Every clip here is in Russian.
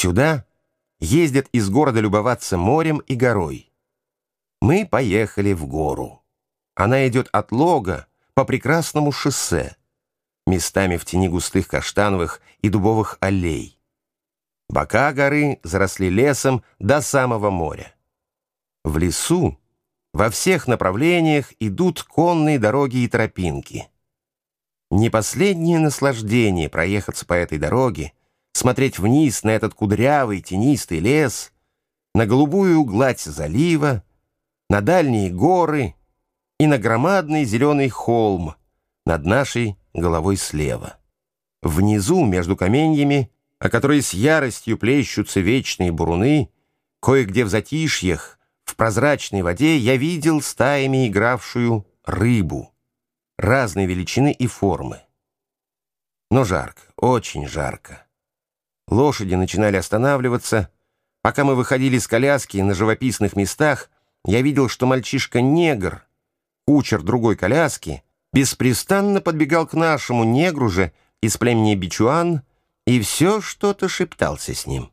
Сюда ездят из города любоваться морем и горой. Мы поехали в гору. Она идет от Лога по прекрасному шоссе, местами в тени густых каштановых и дубовых аллей. Бока горы заросли лесом до самого моря. В лесу во всех направлениях идут конные дороги и тропинки. Не последнее наслаждение проехаться по этой дороге, смотреть вниз на этот кудрявый тенистый лес, на голубую гладь залива, на дальние горы и на громадный зеленый холм над нашей головой слева. Внизу, между каменьями, о которой с яростью плещутся вечные буруны, кое-где в затишьях, в прозрачной воде я видел стаями игравшую рыбу разной величины и формы. Но жарко, очень жарко. Лошади начинали останавливаться. Пока мы выходили с коляски на живописных местах, я видел, что мальчишка-негр, кучер другой коляски, беспрестанно подбегал к нашему негру же из племени Бичуан, и все что-то шептался с ним.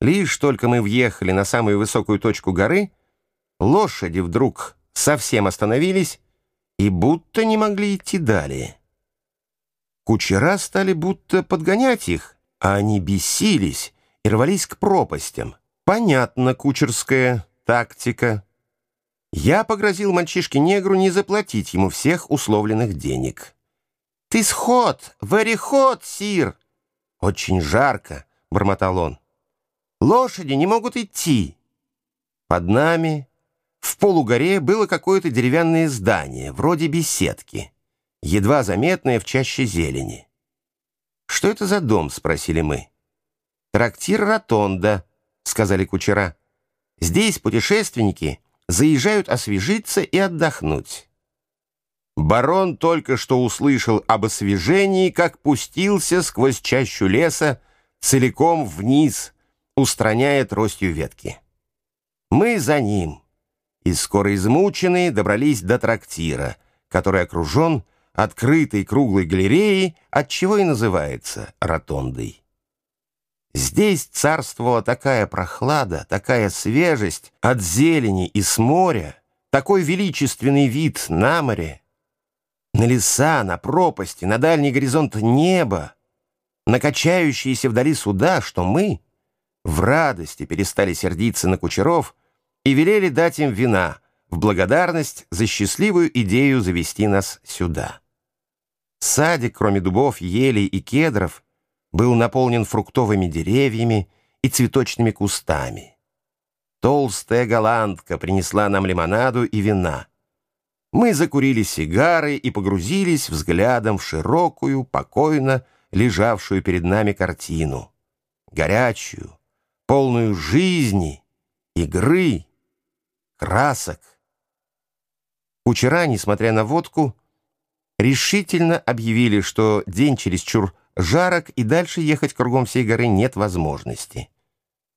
Лишь только мы въехали на самую высокую точку горы, лошади вдруг совсем остановились и будто не могли идти далее. Кучера стали будто подгонять их, а они бесились и рвались к пропастям. Понятно, кучерская тактика. Я погрозил мальчишке-негру не заплатить ему всех условленных денег. «Ты сход! Hot, сир!» «Очень жарко», — бормотал он. «Лошади не могут идти». Под нами в полугоре было какое-то деревянное здание, вроде беседки, едва заметное в чаще зелени. «Что это за дом?» — спросили мы. «Трактир Ротонда», — сказали кучера. «Здесь путешественники заезжают освежиться и отдохнуть». Барон только что услышал об освежении, как пустился сквозь чащу леса целиком вниз, устраняя тростью ветки. Мы за ним, и скоро измученные добрались до трактира, который окружен открытой круглой галереей, отчего и называется ротондой. Здесь царствовала такая прохлада, такая свежесть от зелени и с моря, такой величественный вид на море, на леса, на пропасти, на дальний горизонт неба, на качающиеся вдали суда, что мы в радости перестали сердиться на кучеров и велели дать им вина в благодарность за счастливую идею завести нас сюда. Садик, кроме дубов, елей и кедров, был наполнен фруктовыми деревьями и цветочными кустами. Толстая голландка принесла нам лимонаду и вина. Мы закурили сигары и погрузились взглядом в широкую, покойно лежавшую перед нами картину. Горячую, полную жизни, игры, красок. Кучера, несмотря на водку, решительно объявили, что день чересчур жарок и дальше ехать кругом всей горы нет возможности.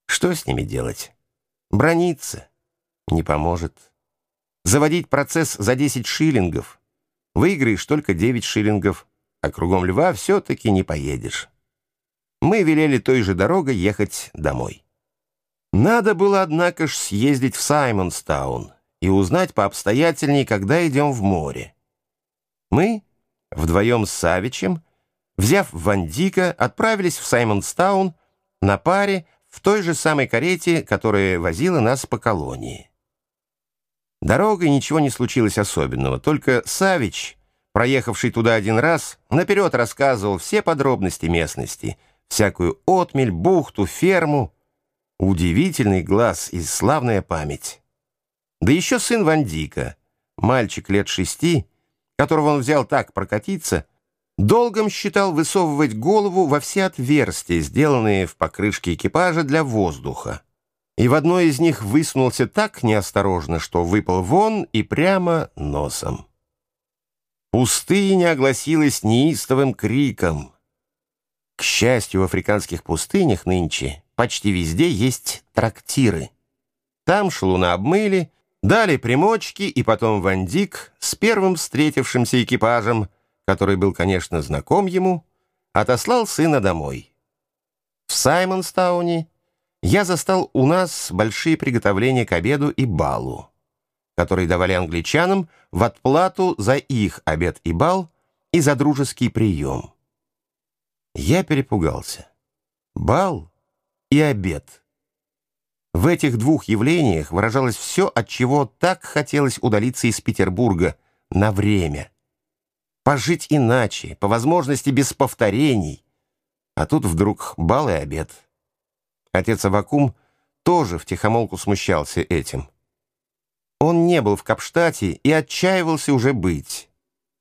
Что с ними делать? Брониться не поможет. Заводить процесс за 10 шиллингов. Выиграешь только 9 шиллингов, а кругом льва все-таки не поедешь. Мы велели той же дорогой ехать домой. Надо было, однако ж, съездить в Саймонстаун и узнать пообстоятельнее, когда идем в море. Мы, вдвоем с Савичем, взяв Вандика, отправились в Саймонстаун на паре в той же самой карете, которая возила нас по колонии. Дорогой ничего не случилось особенного, только Савич, проехавший туда один раз, наперед рассказывал все подробности местности, всякую отмель, бухту, ферму. Удивительный глаз и славная память. Да еще сын Вандика, мальчик лет шести, которого он взял так прокатиться, долгом считал высовывать голову во все отверстия, сделанные в покрышке экипажа для воздуха и в одной из них высунулся так неосторожно, что выпал вон и прямо носом. Пустыня огласилась неистовым криком. К счастью, в африканских пустынях нынче почти везде есть трактиры. Там шалуна обмыли, дали примочки, и потом Вандик с первым встретившимся экипажем, который был, конечно, знаком ему, отослал сына домой. В Саймонстауне я застал у нас большие приготовления к обеду и балу, которые давали англичанам в отплату за их обед и бал и за дружеский прием. Я перепугался. Бал и обед. В этих двух явлениях выражалось все, от чего так хотелось удалиться из Петербурга на время. Пожить иначе, по возможности без повторений. А тут вдруг бал и обед. Отец Авакум тоже втихомолку смущался этим. Он не был в Капштате и отчаивался уже быть.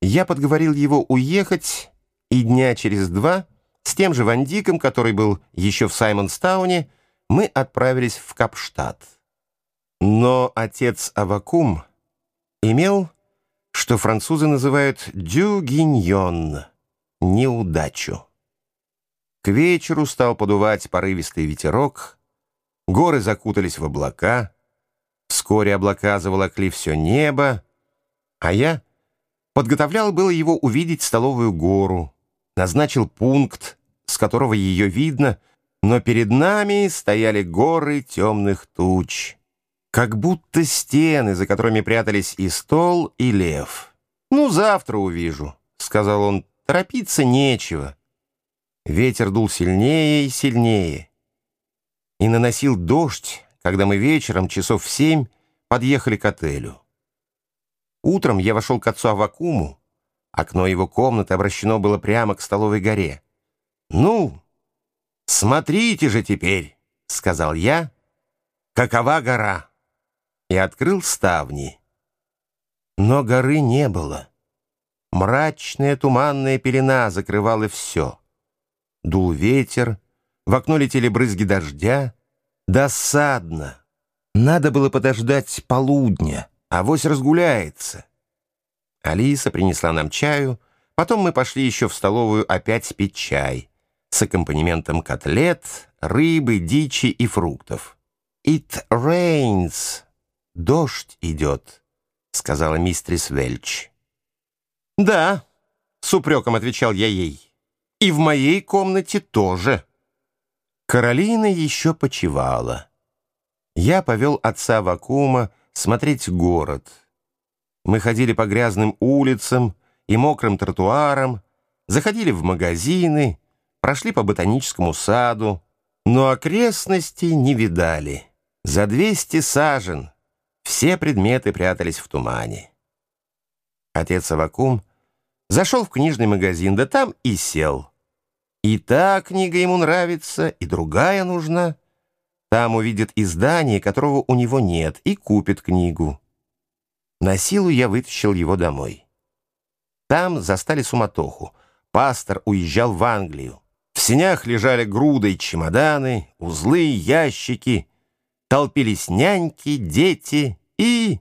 Я подговорил его уехать, и дня через два с тем же Вандиком, который был еще в Саймонстауне, мы отправились в Капштадт. Но отец Авакум имел, что французы называют «дюгиньон» — неудачу. К вечеру стал подувать порывистый ветерок, горы закутались в облака, вскоре облака заволокли все небо, а я подготовлял было его увидеть столовую гору, назначил пункт, с которого ее видно, но перед нами стояли горы темных туч, как будто стены, за которыми прятались и стол, и лев. «Ну, завтра увижу», — сказал он, — «торопиться нечего». Ветер дул сильнее и сильнее. И наносил дождь, когда мы вечером, часов в семь, подъехали к отелю. Утром я вошел к отцу Авакуму. Окно его комнаты обращено было прямо к столовой горе. «Ну, смотрите же теперь», — сказал я, — «какова гора?» И открыл ставни. Но горы не было. Мрачная туманная пелена закрывала все. Дул ветер, в окно летели брызги дождя. Досадно. Надо было подождать полудня, а вось разгуляется. Алиса принесла нам чаю, потом мы пошли еще в столовую опять пить чай с аккомпанементом котлет, рыбы, дичи и фруктов. «It rains» — «Дождь идет», — сказала мистрис Вельч. «Да», — с упреком отвечал я ей. И в моей комнате тоже. Каролина еще почевала. Я повел отца Вакума смотреть город. Мы ходили по грязным улицам и мокрым тротуарам, заходили в магазины, прошли по ботаническому саду, но окрестности не видали. За двести сажен все предметы прятались в тумане. Отец Авакум зашел в книжный магазин, да там и сел. И та книга ему нравится, и другая нужна. Там увидит издание, которого у него нет, и купит книгу. На силу я вытащил его домой. Там застали суматоху. Пастор уезжал в Англию. Сенях лежали грудой чемоданы, узлы, ящики. Толпились няньки, дети, и...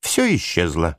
Все исчезло.